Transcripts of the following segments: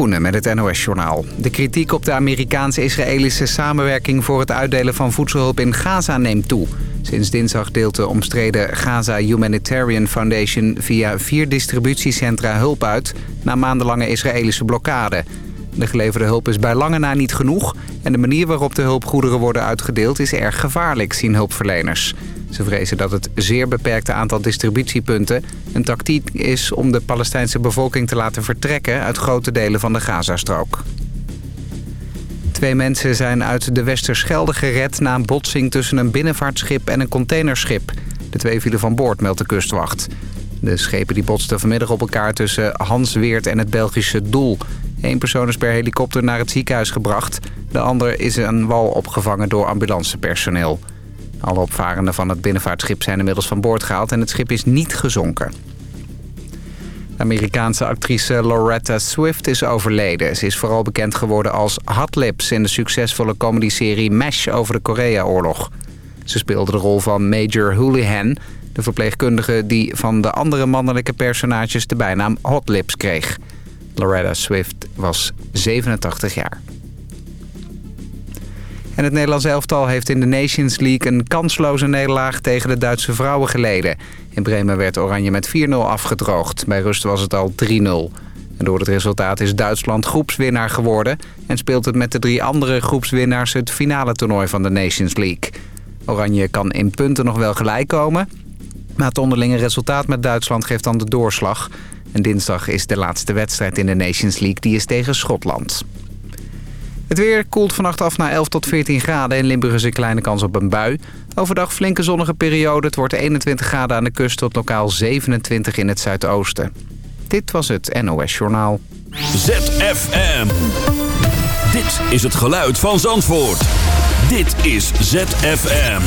Met het NOS-journaal. De kritiek op de Amerikaans-Israëlische samenwerking... voor het uitdelen van voedselhulp in Gaza neemt toe. Sinds dinsdag deelt de omstreden Gaza Humanitarian Foundation... via vier distributiecentra hulp uit... na maandenlange Israëlische blokkade. De geleverde hulp is bij lange na niet genoeg... en de manier waarop de hulpgoederen worden uitgedeeld... is erg gevaarlijk, zien hulpverleners. Ze vrezen dat het zeer beperkte aantal distributiepunten... een tactiek is om de Palestijnse bevolking te laten vertrekken... uit grote delen van de Gazastrook. Twee mensen zijn uit de Westerschelde gered... na een botsing tussen een binnenvaartschip en een containerschip. De twee vielen van boord, meldt de kustwacht. De schepen die botsten vanmiddag op elkaar tussen Hansweert en het Belgische Doel. Eén persoon is per helikopter naar het ziekenhuis gebracht. De ander is aan wal opgevangen door ambulancepersoneel. Alle opvarenden van het binnenvaartschip zijn inmiddels van boord gehaald... en het schip is niet gezonken. De Amerikaanse actrice Loretta Swift is overleden. Ze is vooral bekend geworden als Hot Lips... in de succesvolle comedyserie MASH over de Korea-oorlog. Ze speelde de rol van Major Houlihan... de verpleegkundige die van de andere mannelijke personages... de bijnaam Hot Lips kreeg. Loretta Swift was 87 jaar. En het Nederlands elftal heeft in de Nations League een kansloze nederlaag tegen de Duitse vrouwen geleden. In Bremen werd Oranje met 4-0 afgedroogd. Bij rust was het al 3-0. En door het resultaat is Duitsland groepswinnaar geworden... en speelt het met de drie andere groepswinnaars het finale toernooi van de Nations League. Oranje kan in punten nog wel gelijk komen... maar het onderlinge resultaat met Duitsland geeft dan de doorslag. En dinsdag is de laatste wedstrijd in de Nations League, die is tegen Schotland. Het weer koelt vannacht af naar 11 tot 14 graden. In Limburg is een kleine kans op een bui. Overdag flinke zonnige periode. Het wordt 21 graden aan de kust tot lokaal 27 in het zuidoosten. Dit was het NOS Journaal. ZFM. Dit is het geluid van Zandvoort. Dit is ZFM.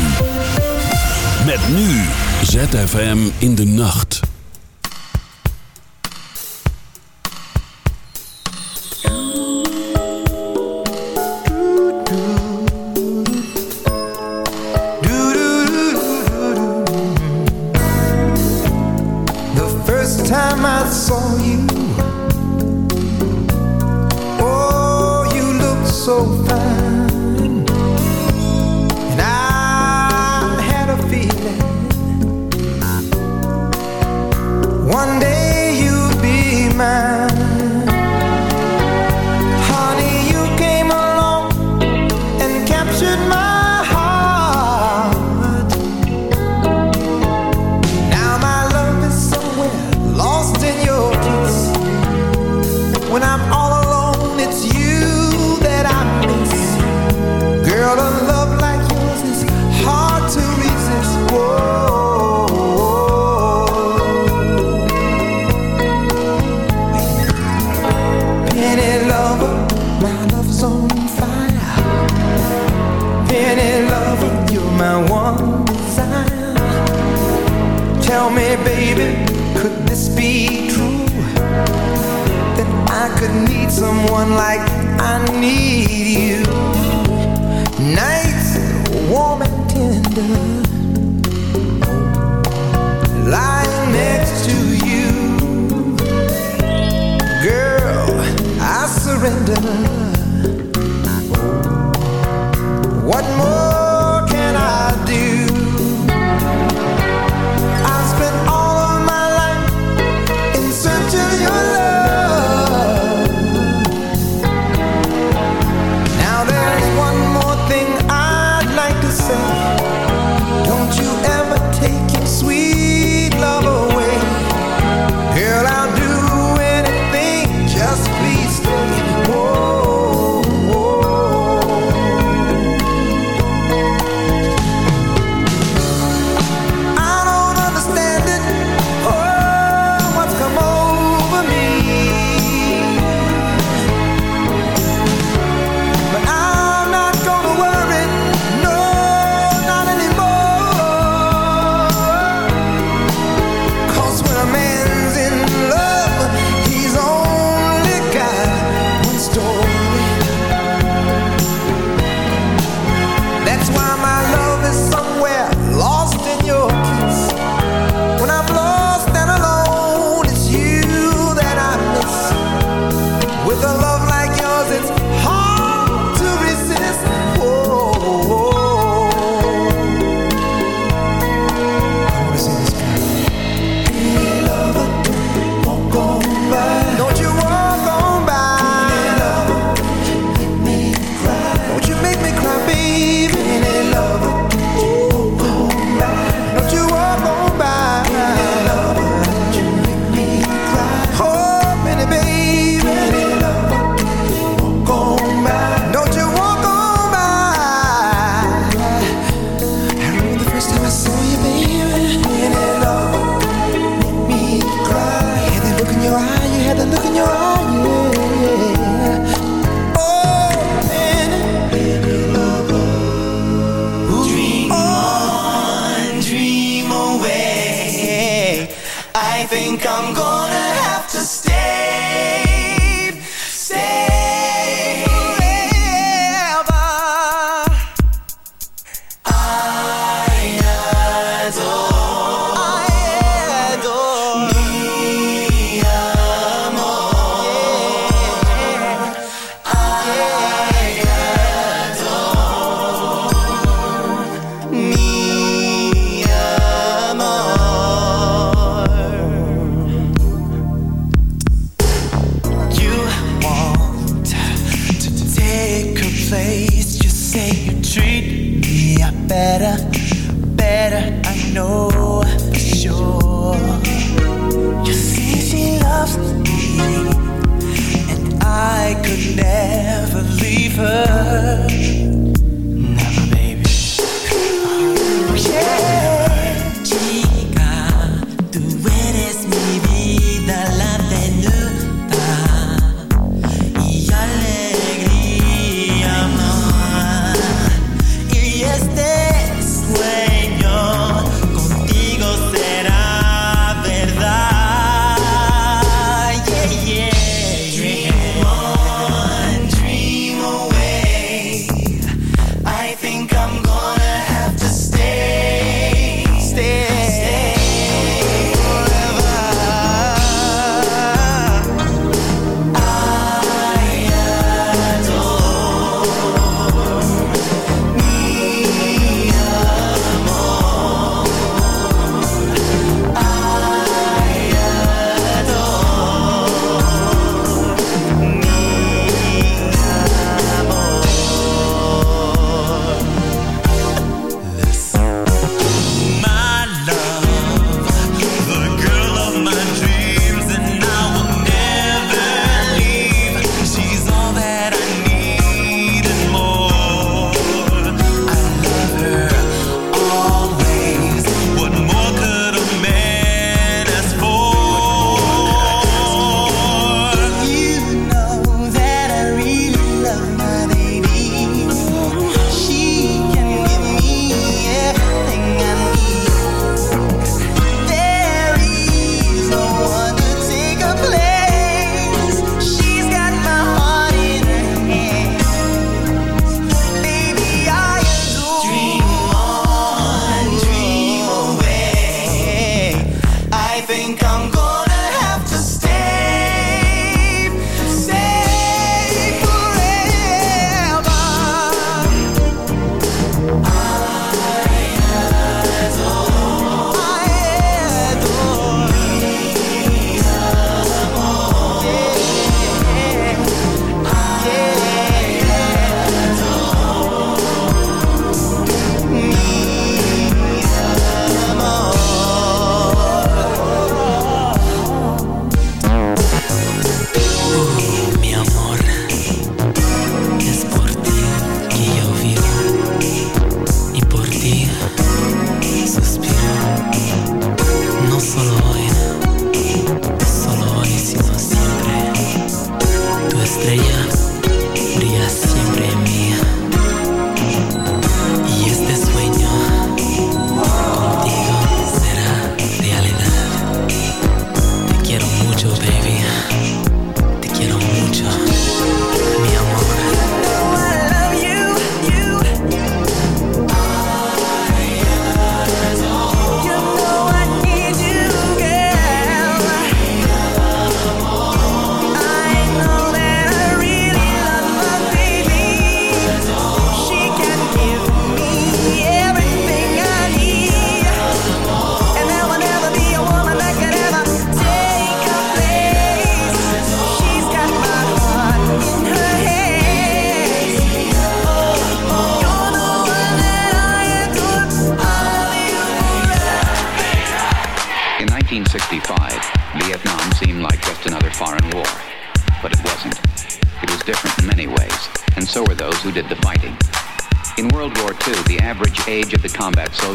Met nu ZFM in de nacht. so fine. And I had a feeling One day you'd be mine. someone like I need.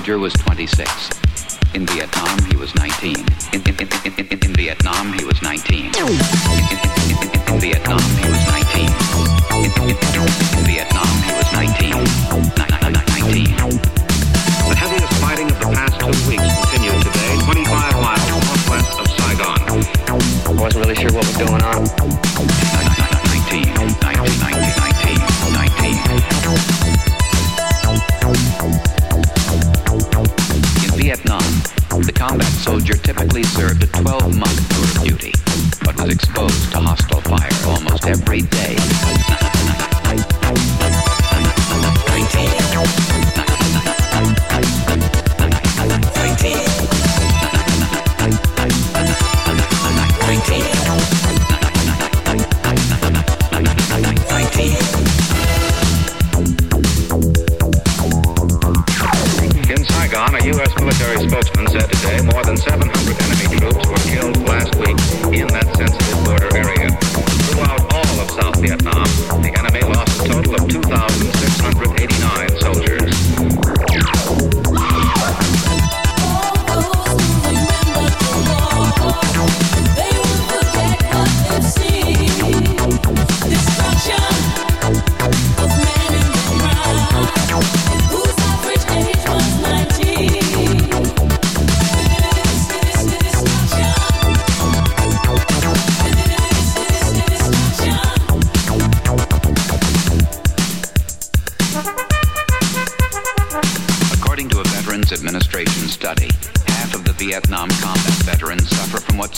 Soldier was day.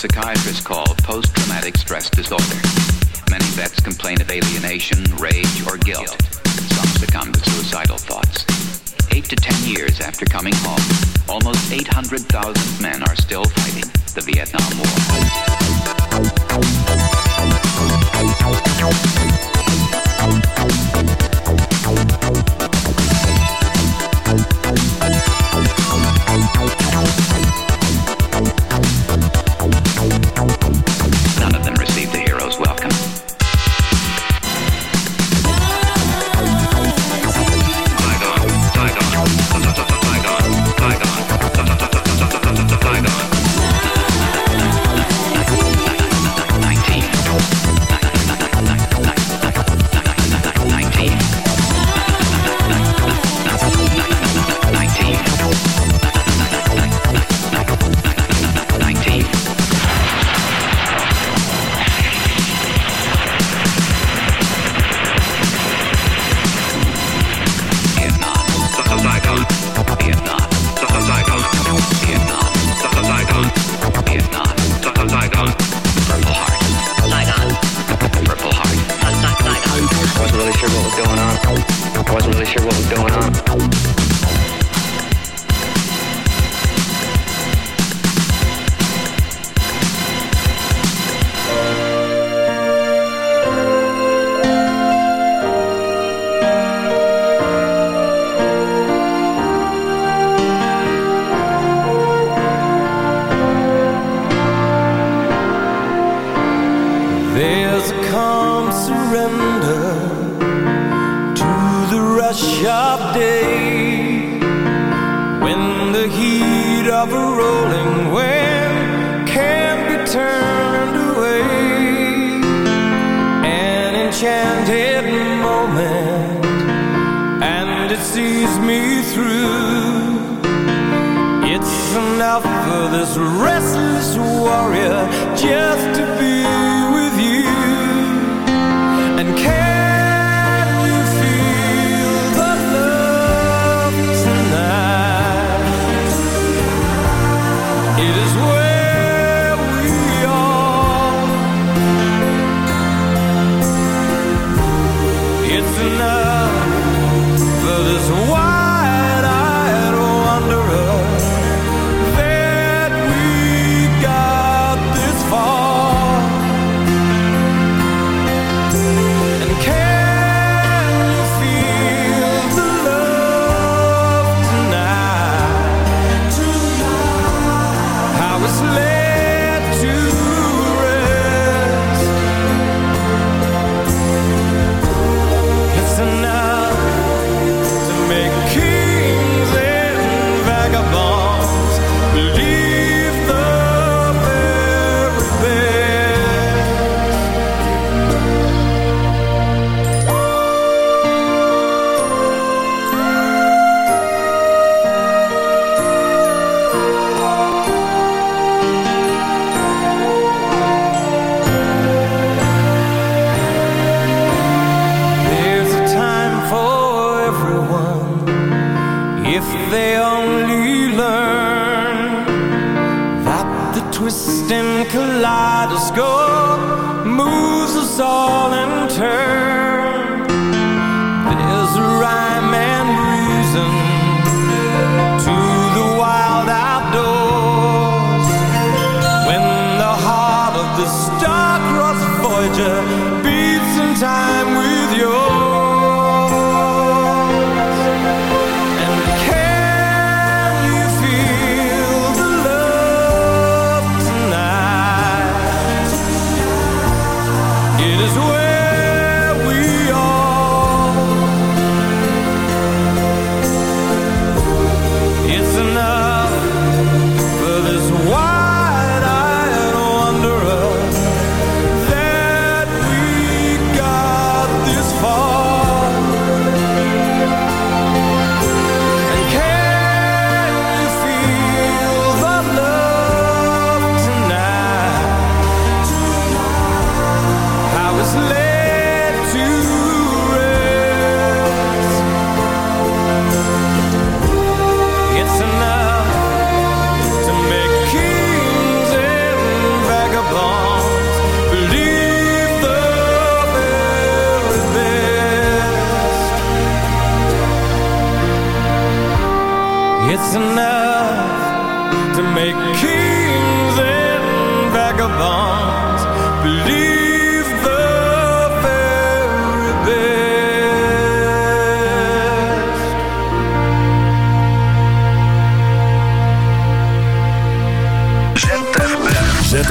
100,000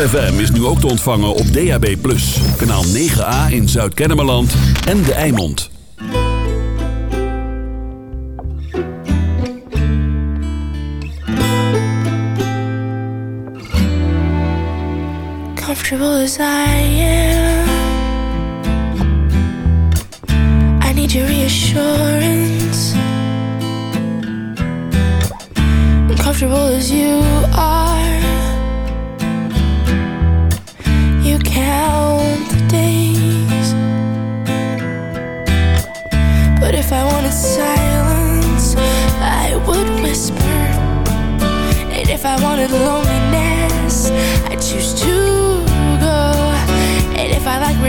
ZFM is nu ook te ontvangen op DAB+. Kanaal 9A in Zuid-Kennemerland en De Eimond. Comfortable as I am I need your reassurance Comfortable as you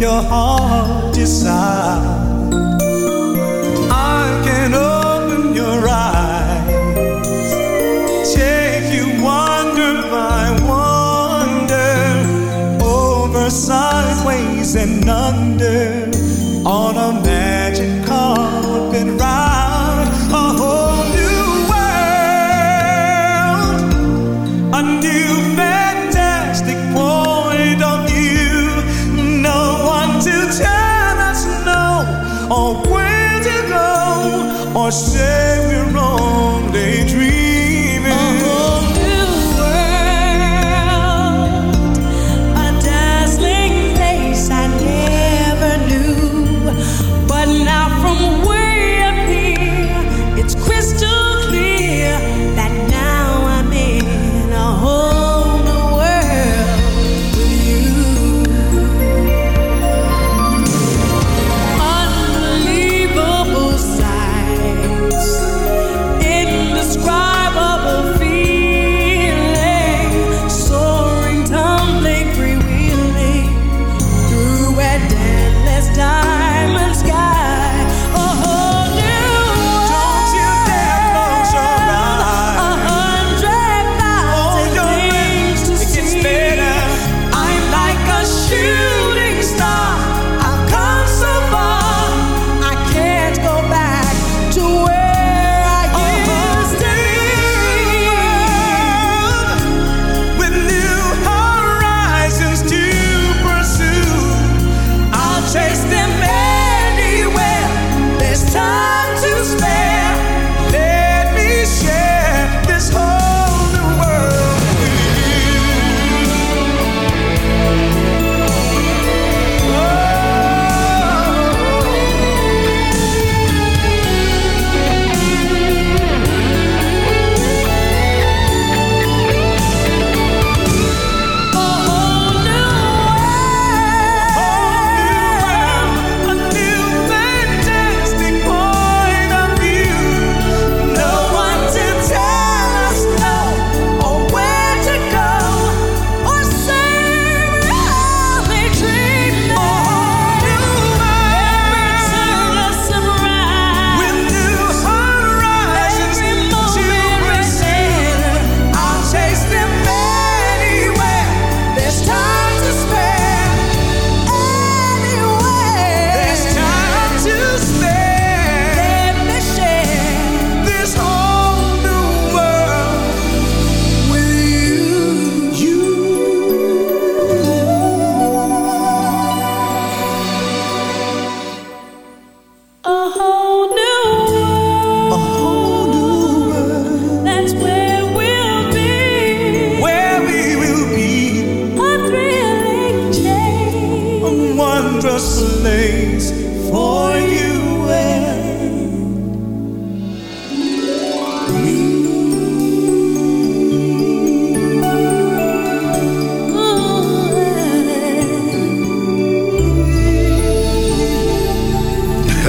your heart decide?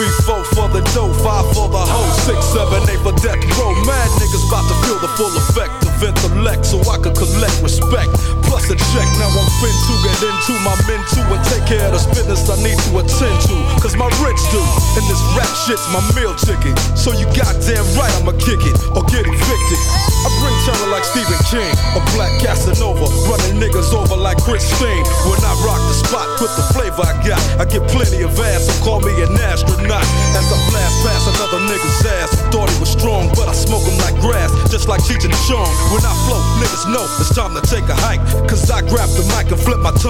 three, four for the dough, five for the hoe, six, seven, eight for death row. Mad niggas about to feel the full effect of intellect so I could collect respect. Plus a check, now I'm fin to get into my men too and take care of the business I need to attend to. Cause my rich do, and this rap shit's my meal ticket. So you goddamn right I'ma kick it or get evicted. I bring terror like Stephen King, a black Casanova, running niggas over like Christine. When I rock the spot with the flavor I got, I get plenty of ass, so call me an astronaut. As I blast past another nigga's ass, thought he was strong, but I smoke him like grass, just like Cheech and Chong. When I flow, niggas know it's time to take a hike. Cause I grab the mic and flip my tongue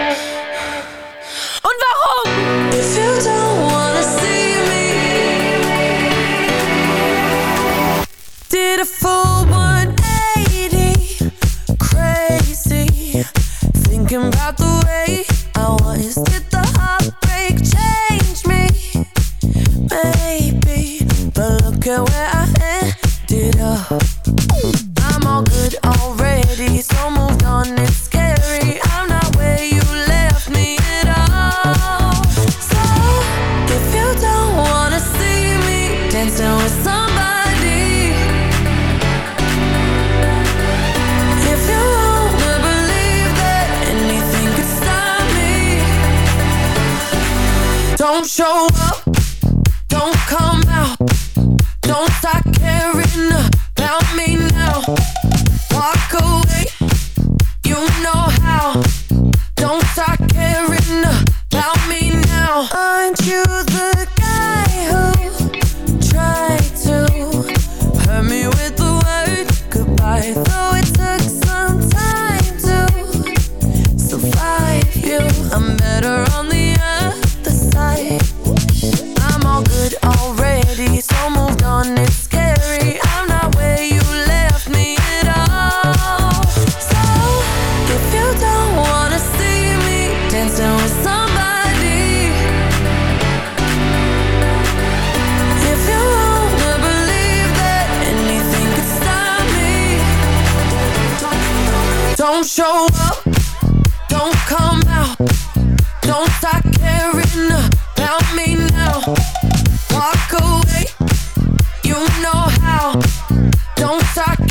Don't show up, don't come out. Don't start caring about me now. Walk away, you know how. Don't start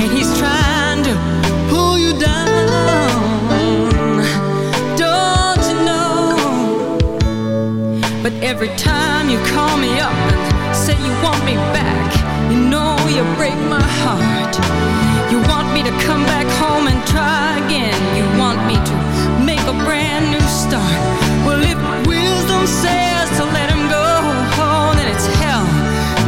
and he's trying to pull you down. Don't you know? But every time you call me up Say you want me back, you know you break my heart. You want me to come back home and try again. You want me to make a brand new start. Well, if the wheels say